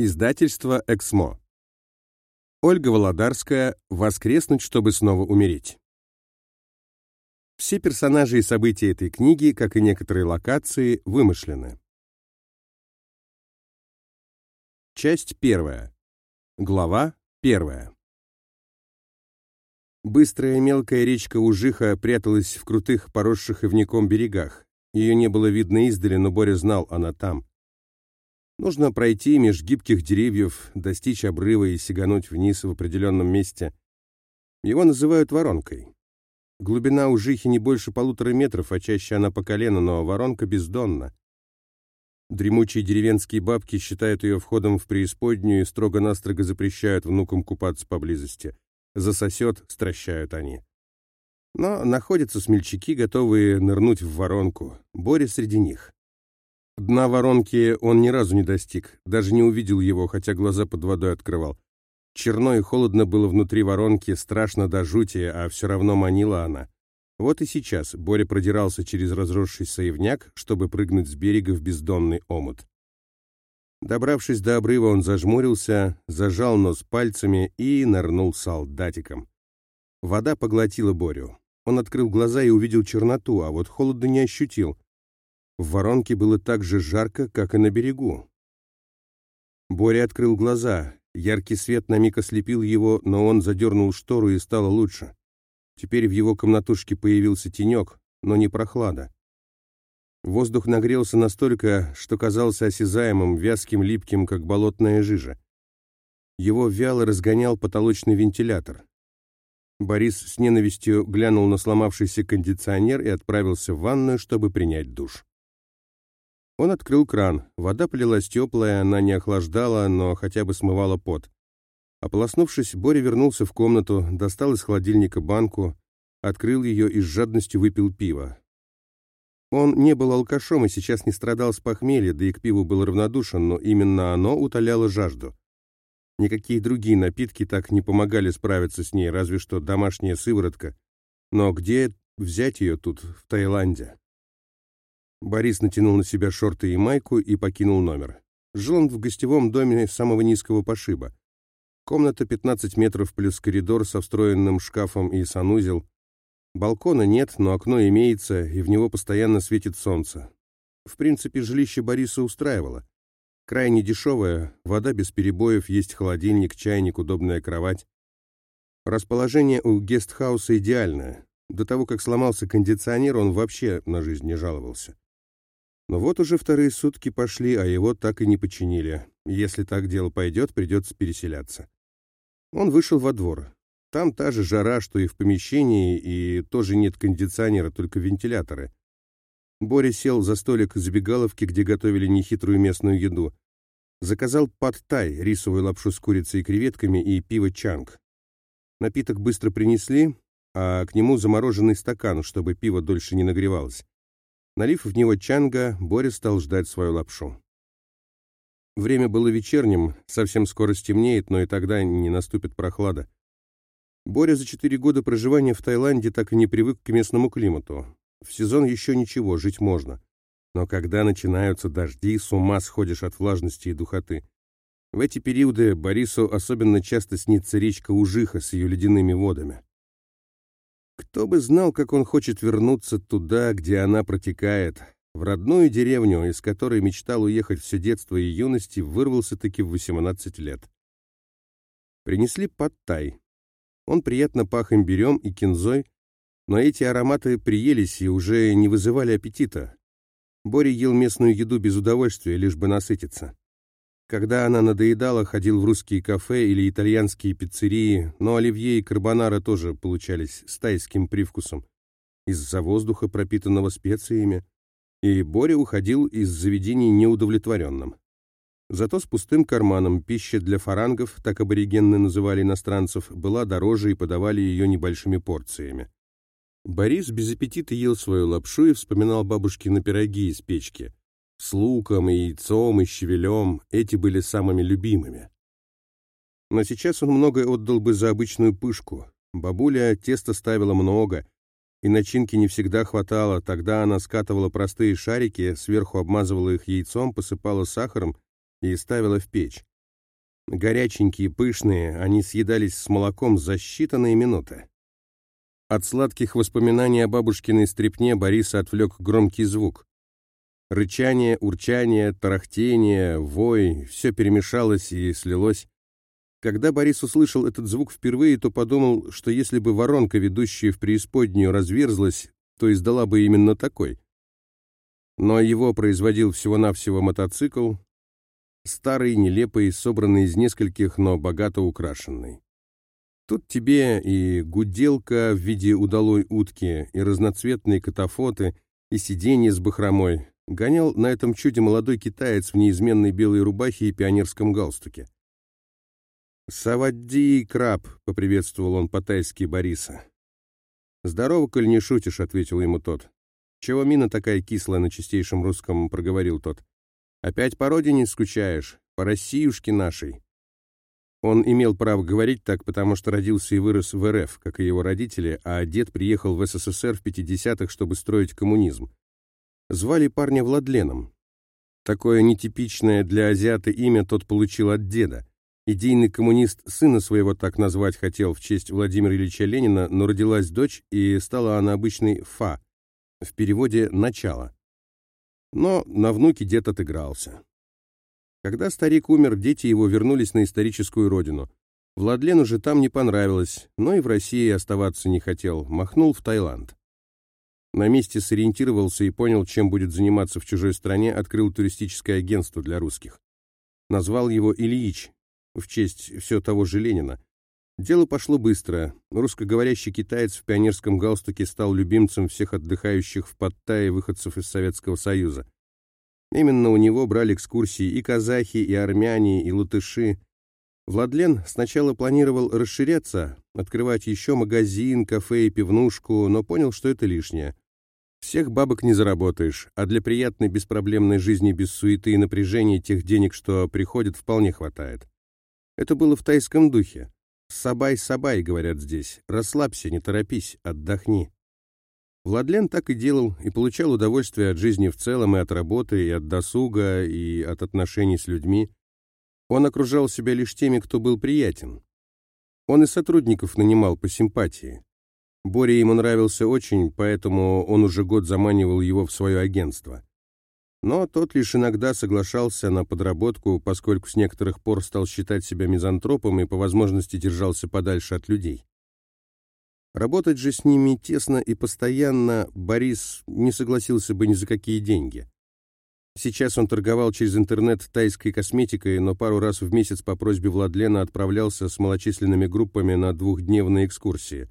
Издательство «Эксмо». Ольга Володарская «Воскреснуть, чтобы снова умереть». Все персонажи и события этой книги, как и некоторые локации, вымышлены. Часть первая. Глава первая. Быстрая мелкая речка Ужиха пряталась в крутых, поросших ивняком берегах. Ее не было видно издали, но Боря знал, она там. Нужно пройти меж гибких деревьев, достичь обрыва и сигануть вниз в определенном месте. Его называют воронкой. Глубина у жихи не больше полутора метров, а чаще она по колено, но воронка бездонна. Дремучие деревенские бабки считают ее входом в преисподнюю и строго-настрого запрещают внукам купаться поблизости. Засосет, стращают они. Но находятся смельчаки, готовые нырнуть в воронку. Боря среди них. Дна воронки он ни разу не достиг, даже не увидел его, хотя глаза под водой открывал. Черно и холодно было внутри воронки, страшно до жути, а все равно манила она. Вот и сейчас Боря продирался через разросшийся ивняк, чтобы прыгнуть с берега в бездонный омут. Добравшись до обрыва, он зажмурился, зажал нос пальцами и нырнул солдатиком. Вода поглотила Борю. Он открыл глаза и увидел черноту, а вот холода не ощутил. В воронке было так же жарко, как и на берегу. Боря открыл глаза. Яркий свет на миг ослепил его, но он задернул штору и стало лучше. Теперь в его комнатушке появился тенек, но не прохлада. Воздух нагрелся настолько, что казался осязаемым, вязким, липким, как болотная жижа. Его вяло разгонял потолочный вентилятор. Борис с ненавистью глянул на сломавшийся кондиционер и отправился в ванную, чтобы принять душ. Он открыл кран. Вода полилась теплая, она не охлаждала, но хотя бы смывала пот. Ополоснувшись, Боря вернулся в комнату, достал из холодильника банку, открыл ее и с жадностью выпил пиво. Он не был алкашом и сейчас не страдал с похмелья, да и к пиву был равнодушен, но именно оно утоляло жажду. Никакие другие напитки так не помогали справиться с ней, разве что домашняя сыворотка. Но где взять ее тут, в Таиланде? Борис натянул на себя шорты и майку и покинул номер. Жил он в гостевом доме самого низкого пошиба. Комната 15 метров плюс коридор со встроенным шкафом и санузел. Балкона нет, но окно имеется, и в него постоянно светит солнце. В принципе, жилище Бориса устраивало. Крайне дешевое, вода без перебоев, есть холодильник, чайник, удобная кровать. Расположение у гестхауса идеальное. До того, как сломался кондиционер, он вообще на жизнь не жаловался. Но вот уже вторые сутки пошли, а его так и не починили. Если так дело пойдет, придется переселяться. Он вышел во двор. Там та же жара, что и в помещении, и тоже нет кондиционера, только вентиляторы. Боря сел за столик забегаловки, где готовили нехитрую местную еду. Заказал пад-тай, рисовую лапшу с курицей и креветками и пиво чанг. Напиток быстро принесли, а к нему замороженный стакан, чтобы пиво дольше не нагревалось. Налив в него чанга, Боря стал ждать свою лапшу. Время было вечерним, совсем скоро стемнеет, но и тогда не наступит прохлада. Боря за четыре года проживания в Таиланде так и не привык к местному климату. В сезон еще ничего, жить можно. Но когда начинаются дожди, с ума сходишь от влажности и духоты. В эти периоды Борису особенно часто снится речка Ужиха с ее ледяными водами. Кто бы знал, как он хочет вернуться туда, где она протекает, в родную деревню, из которой мечтал уехать все детство и юности, вырвался-таки в 18 лет. Принесли подтай. Он приятно пах имбирем и кинзой, но эти ароматы приелись и уже не вызывали аппетита. Боря ел местную еду без удовольствия, лишь бы насытиться. Когда она надоедала, ходил в русские кафе или итальянские пиццерии, но оливье и карбонара тоже получались с тайским привкусом, из-за воздуха, пропитанного специями, и Боря уходил из заведений неудовлетворенным. Зато с пустым карманом пища для фарангов, так аборигенны называли иностранцев, была дороже и подавали ее небольшими порциями. Борис без аппетита ел свою лапшу и вспоминал бабушкины пироги из печки – с луком и яйцом и щавелем эти были самыми любимыми. Но сейчас он многое отдал бы за обычную пышку. Бабуля теста ставила много, и начинки не всегда хватало, тогда она скатывала простые шарики, сверху обмазывала их яйцом, посыпала сахаром и ставила в печь. Горяченькие, пышные, они съедались с молоком за считанные минуты. От сладких воспоминаний о бабушкиной стрепне Бориса отвлек громкий звук. Рычание, урчание, тарахтение, вой — все перемешалось и слилось. Когда Борис услышал этот звук впервые, то подумал, что если бы воронка, ведущая в преисподнюю, разверзлась, то издала бы именно такой. Но его производил всего-навсего мотоцикл, старый, нелепый, собранный из нескольких, но богато украшенный. Тут тебе и гуделка в виде удалой утки, и разноцветные катафоты, и сиденье с бахромой. Гонял на этом чуде молодой китаец в неизменной белой рубахе и пионерском галстуке. «Савадди, краб!» — поприветствовал он по-тайски Бориса. «Здорово, коль не шутишь», — ответил ему тот. «Чего мина такая кислая на чистейшем русском?» — проговорил тот. «Опять по родине скучаешь? По Россиюшке нашей?» Он имел право говорить так, потому что родился и вырос в РФ, как и его родители, а дед приехал в СССР в 50-х, чтобы строить коммунизм. Звали парня Владленом. Такое нетипичное для азиата имя тот получил от деда. Идейный коммунист сына своего так назвать хотел в честь Владимира Ильича Ленина, но родилась дочь, и стала она обычной «фа», в переводе «начало». Но на внуке дед отыгрался. Когда старик умер, дети его вернулись на историческую родину. Владлену же там не понравилось, но и в России оставаться не хотел, махнул в Таиланд. На месте сориентировался и понял, чем будет заниматься в чужой стране, открыл туристическое агентство для русских. Назвал его Ильич, в честь все того же Ленина. Дело пошло быстро. Русскоговорящий китаец в пионерском галстуке стал любимцем всех отдыхающих в Паттайе выходцев из Советского Союза. Именно у него брали экскурсии и казахи, и армяне, и латыши. Владлен сначала планировал расширяться, открывать еще магазин, кафе и пивнушку, но понял, что это лишнее. Всех бабок не заработаешь, а для приятной беспроблемной жизни без суеты и напряжения тех денег, что приходят, вполне хватает. Это было в тайском духе. «Сабай-сабай», — говорят здесь. «Расслабься, не торопись, отдохни». Владлен так и делал, и получал удовольствие от жизни в целом, и от работы, и от досуга, и от отношений с людьми. Он окружал себя лишь теми, кто был приятен. Он и сотрудников нанимал по симпатии. Боре ему нравился очень, поэтому он уже год заманивал его в свое агентство. Но тот лишь иногда соглашался на подработку, поскольку с некоторых пор стал считать себя мизантропом и по возможности держался подальше от людей. Работать же с ними тесно и постоянно Борис не согласился бы ни за какие деньги. Сейчас он торговал через интернет тайской косметикой, но пару раз в месяц по просьбе Владлена отправлялся с малочисленными группами на двухдневные экскурсии.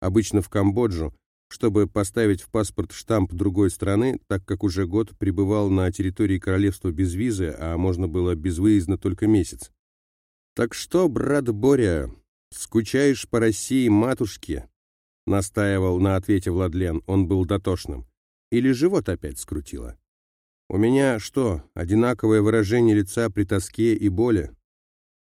Обычно в Камбоджу, чтобы поставить в паспорт штамп другой страны, так как уже год пребывал на территории королевства без визы, а можно было безвыездно только месяц. «Так что, брат Боря, скучаешь по России матушке?» настаивал на ответе Владлен, он был дотошным. Или живот опять скрутило? У меня что, одинаковое выражение лица при тоске и боли?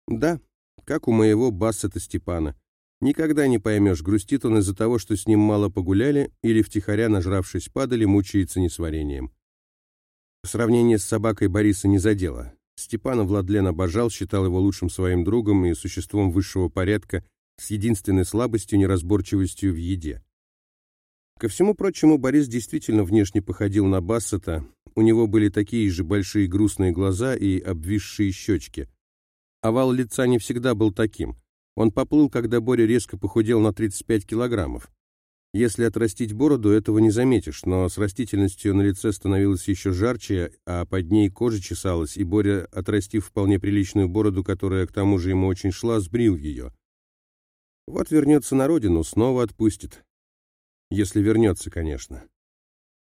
Да, как у моего Бассета Степана. Никогда не поймешь, грустит он из-за того, что с ним мало погуляли, или втихаря, нажравшись, падали, мучается несварением. Сравнение с собакой Бориса не задело. Степана Владлен обожал, считал его лучшим своим другом и существом высшего порядка, с единственной слабостью неразборчивостью в еде. Ко всему прочему, Борис действительно внешне походил на Бассета, у него были такие же большие грустные глаза и обвисшие щечки. Овал лица не всегда был таким. Он поплыл, когда Боря резко похудел на 35 килограммов. Если отрастить бороду, этого не заметишь, но с растительностью на лице становилось еще жарче, а под ней кожа чесалась, и Боря, отрастив вполне приличную бороду, которая к тому же ему очень шла, сбрил ее. Вот вернется на родину, снова отпустит. Если вернется, конечно.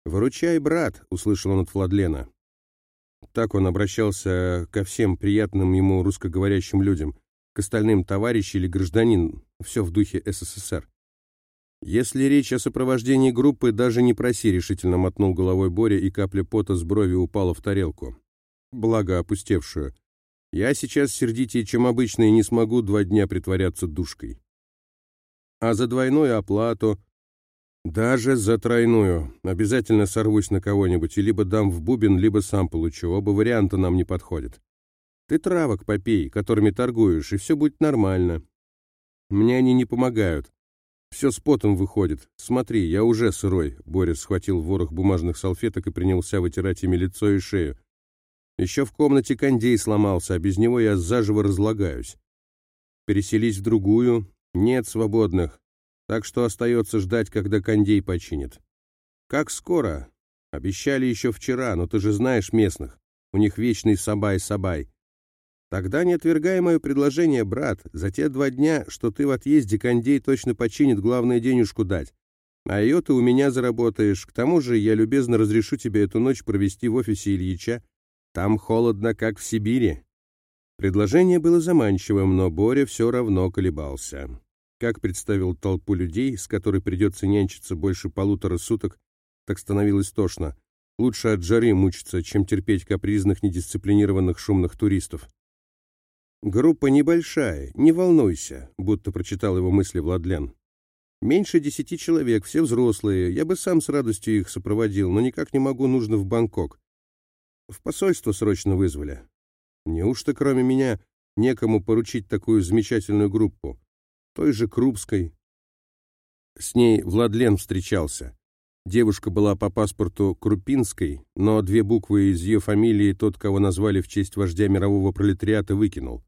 «Выручай, брат!» — услышал он от Владлена. Так он обращался ко всем приятным ему русскоговорящим людям, к остальным товарищ или гражданин, все в духе СССР. «Если речь о сопровождении группы, даже не проси», — решительно мотнул головой Боря, и капля пота с брови упала в тарелку. Благо опустевшую. «Я сейчас сердитее, чем обычно, и не смогу два дня притворяться душкой». А за двойную оплату... Даже за тройную. Обязательно сорвусь на кого-нибудь и либо дам в бубен, либо сам получу. Оба варианта нам не подходят. Ты травок попей, которыми торгуешь, и все будет нормально. Мне они не помогают. Все с потом выходит. Смотри, я уже сырой. Борис схватил ворох бумажных салфеток и принялся вытирать ими лицо и шею. Еще в комнате кондей сломался, а без него я заживо разлагаюсь. Переселись в другую. Нет свободных. Так что остается ждать, когда кондей починит. Как скоро? Обещали еще вчера, но ты же знаешь местных. У них вечный сабай-сабай. Тогда не отвергай мое предложение, брат. За те два дня, что ты в отъезде, кондей точно починит, главное денежку дать. А ее ты у меня заработаешь. К тому же я любезно разрешу тебе эту ночь провести в офисе Ильича. Там холодно, как в Сибири. Предложение было заманчивым, но Боря все равно колебался. Как представил толпу людей, с которой придется нянчиться больше полутора суток, так становилось тошно. Лучше от жары мучиться, чем терпеть капризных, недисциплинированных, шумных туристов. «Группа небольшая, не волнуйся», — будто прочитал его мысли Владлен. «Меньше десяти человек, все взрослые. Я бы сам с радостью их сопроводил, но никак не могу, нужно в Бангкок. В посольство срочно вызвали. Неужто кроме меня некому поручить такую замечательную группу? Той же Крупской. С ней Владлен встречался. Девушка была по паспорту Крупинской, но две буквы из ее фамилии тот, кого назвали в честь вождя мирового пролетариата, выкинул.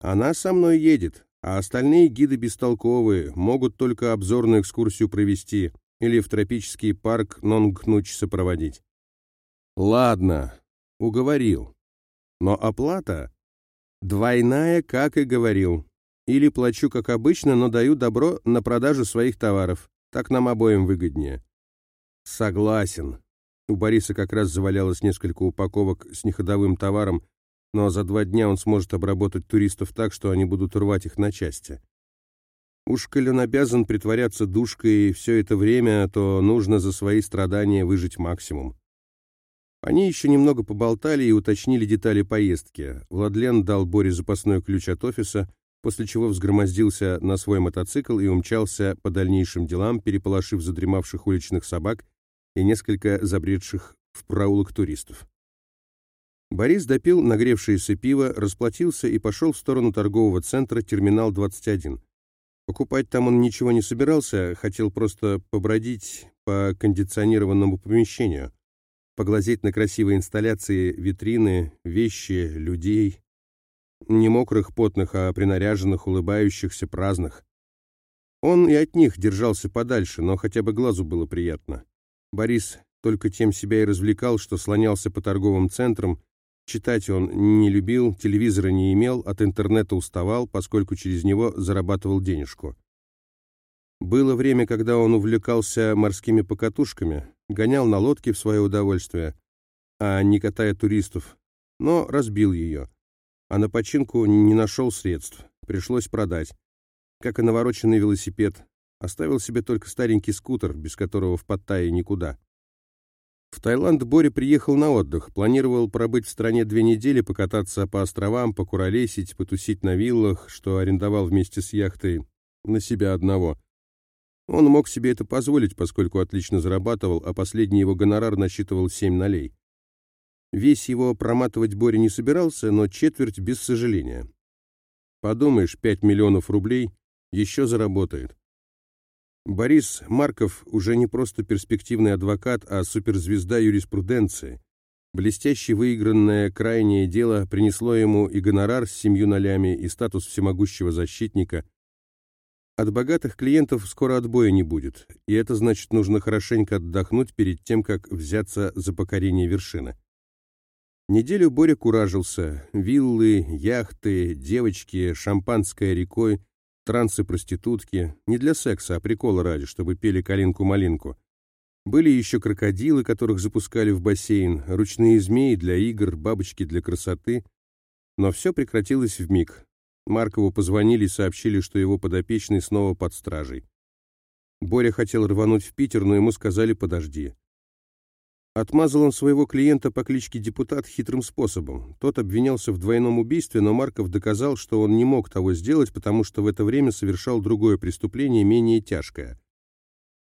Она со мной едет, а остальные гиды бестолковые, могут только обзорную экскурсию провести или в тропический парк Нонгнуч сопроводить. Ладно, уговорил. Но оплата двойная, как и говорил. Или плачу, как обычно, но даю добро на продажу своих товаров. Так нам обоим выгоднее. Согласен. У Бориса как раз завалялось несколько упаковок с неходовым товаром, но за два дня он сможет обработать туристов так, что они будут рвать их на части. Уж коль он обязан притворяться душкой все это время, то нужно за свои страдания выжить максимум. Они еще немного поболтали и уточнили детали поездки. Владлен дал Боре запасной ключ от офиса, после чего взгромоздился на свой мотоцикл и умчался по дальнейшим делам, переполошив задремавших уличных собак и несколько забредших в проулок туристов. Борис допил нагревшееся пиво, расплатился и пошел в сторону торгового центра «Терминал-21». Покупать там он ничего не собирался, хотел просто побродить по кондиционированному помещению, поглазеть на красивые инсталляции, витрины, вещи, людей. Не мокрых, потных, а принаряженных, улыбающихся, праздных. Он и от них держался подальше, но хотя бы глазу было приятно. Борис только тем себя и развлекал, что слонялся по торговым центрам, Читать он не любил, телевизора не имел, от интернета уставал, поскольку через него зарабатывал денежку. Было время, когда он увлекался морскими покатушками, гонял на лодке в свое удовольствие, а не катая туристов, но разбил ее. А на починку не нашел средств, пришлось продать. Как и навороченный велосипед, оставил себе только старенький скутер, без которого в Паттайе никуда. В Таиланд Боря приехал на отдых, планировал пробыть в стране две недели, покататься по островам, покуролесить, потусить на виллах, что арендовал вместе с яхтой на себя одного. Он мог себе это позволить, поскольку отлично зарабатывал, а последний его гонорар насчитывал семь налей. Весь его проматывать Боря не собирался, но четверть без сожаления. Подумаешь, пять миллионов рублей еще заработает. Борис Марков уже не просто перспективный адвокат, а суперзвезда юриспруденции. Блестяще выигранное крайнее дело принесло ему и гонорар с семью нолями, и статус всемогущего защитника. От богатых клиентов скоро отбоя не будет, и это значит, нужно хорошенько отдохнуть перед тем, как взяться за покорение вершины. Неделю Боря куражился. Виллы, яхты, девочки, шампанское рекой, трансы-проститутки, не для секса, а прикола ради, чтобы пели калинку-малинку. Были еще крокодилы, которых запускали в бассейн, ручные змеи для игр, бабочки для красоты. Но все прекратилось в миг. Маркову позвонили и сообщили, что его подопечный снова под стражей. Боря хотел рвануть в Питер, но ему сказали «подожди». Отмазал он своего клиента по кличке Депутат хитрым способом. Тот обвинялся в двойном убийстве, но Марков доказал, что он не мог того сделать, потому что в это время совершал другое преступление, менее тяжкое.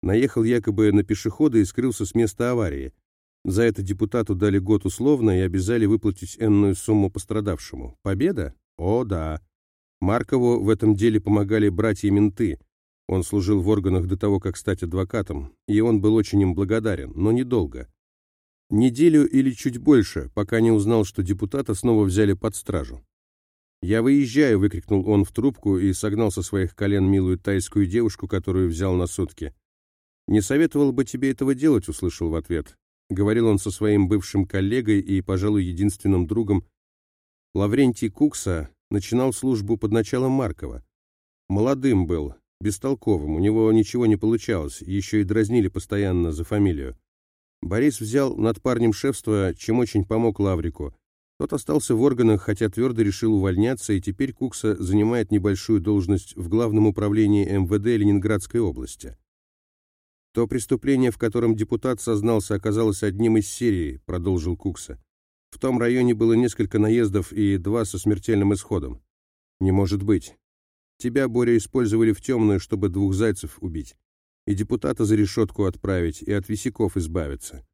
Наехал якобы на пешехода и скрылся с места аварии. За это депутату дали год условно и обязали выплатить энную сумму пострадавшему. Победа? О, да. Маркову в этом деле помогали братья-менты. Он служил в органах до того, как стать адвокатом, и он был очень им благодарен, но недолго. Неделю или чуть больше, пока не узнал, что депутата снова взяли под стражу. «Я выезжаю!» — выкрикнул он в трубку и согнал со своих колен милую тайскую девушку, которую взял на сутки. «Не советовал бы тебе этого делать», — услышал в ответ. Говорил он со своим бывшим коллегой и, пожалуй, единственным другом. Лаврентий Кукса начинал службу под началом Маркова. Молодым был, бестолковым, у него ничего не получалось, еще и дразнили постоянно за фамилию. Борис взял над парнем шефство, чем очень помог Лаврику. Тот остался в органах, хотя твердо решил увольняться, и теперь Кукса занимает небольшую должность в Главном управлении МВД Ленинградской области. То преступление, в котором депутат сознался, оказалось одним из серии, продолжил Кукса. В том районе было несколько наездов и два со смертельным исходом. Не может быть. Тебя, Боря, использовали в темную, чтобы двух зайцев убить. И депутата за решетку отправить, и от висяков избавиться.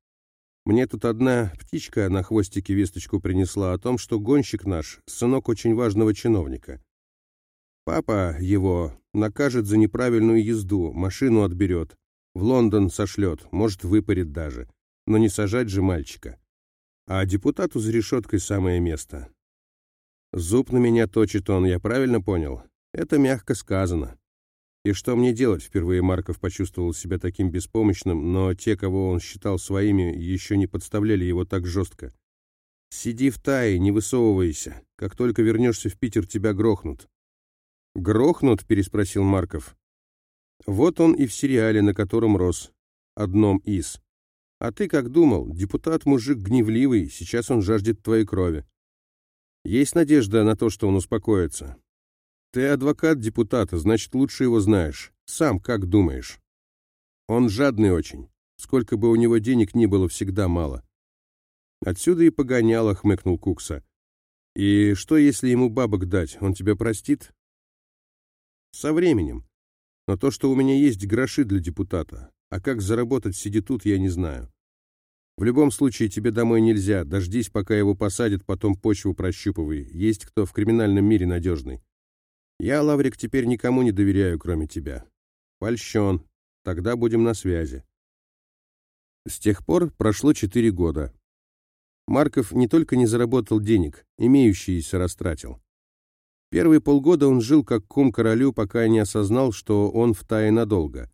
Мне тут одна птичка на хвостике весточку принесла о том, что гонщик наш — сынок очень важного чиновника. Папа его накажет за неправильную езду, машину отберет, в Лондон сошлет, может, выпарит даже. Но не сажать же мальчика. А депутату за решеткой самое место. Зуб на меня точит он, я правильно понял? Это мягко сказано. И что мне делать? Впервые Марков почувствовал себя таким беспомощным, но те, кого он считал своими, еще не подставляли его так жестко. «Сиди в тае, не высовывайся. Как только вернешься в Питер, тебя грохнут». «Грохнут?» — переспросил Марков. «Вот он и в сериале, на котором рос. Одном из. А ты как думал? Депутат-мужик гневливый, сейчас он жаждет твоей крови. Есть надежда на то, что он успокоится. Ты адвокат депутата, значит, лучше его знаешь. Сам как думаешь? Он жадный очень. Сколько бы у него денег ни было, всегда мало. Отсюда и погоняло, хмыкнул Кукса. И что, если ему бабок дать, он тебя простит? Со временем. Но то, что у меня есть гроши для депутата, а как заработать сиди тут, я не знаю. В любом случае, тебе домой нельзя, дождись, пока его посадят, потом почву прощупывай. Есть кто в криминальном мире надежный. Я, Лаврик, теперь никому не доверяю, кроме тебя. Польщен. Тогда будем на связи. С тех пор прошло четыре года. Марков не только не заработал денег, имеющиеся растратил. Первые полгода он жил как кум королю, пока не осознал, что он в тае надолго.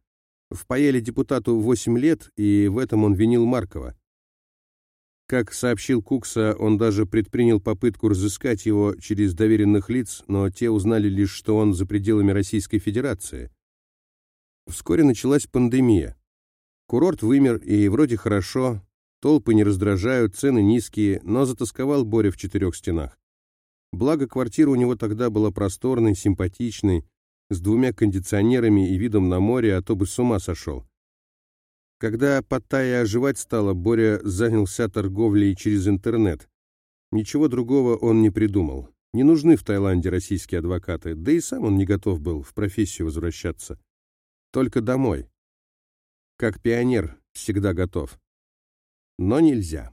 Впаяли депутату восемь лет, и в этом он винил Маркова. Как сообщил Кукса, он даже предпринял попытку разыскать его через доверенных лиц, но те узнали лишь, что он за пределами Российской Федерации. Вскоре началась пандемия. Курорт вымер, и вроде хорошо, толпы не раздражают, цены низкие, но затасковал Боря в четырех стенах. Благо, квартира у него тогда была просторной, симпатичной, с двумя кондиционерами и видом на море, а то бы с ума сошел. Когда Паттайя оживать стала, Боря занялся торговлей через интернет. Ничего другого он не придумал. Не нужны в Таиланде российские адвокаты, да и сам он не готов был в профессию возвращаться. Только домой. Как пионер всегда готов. Но нельзя.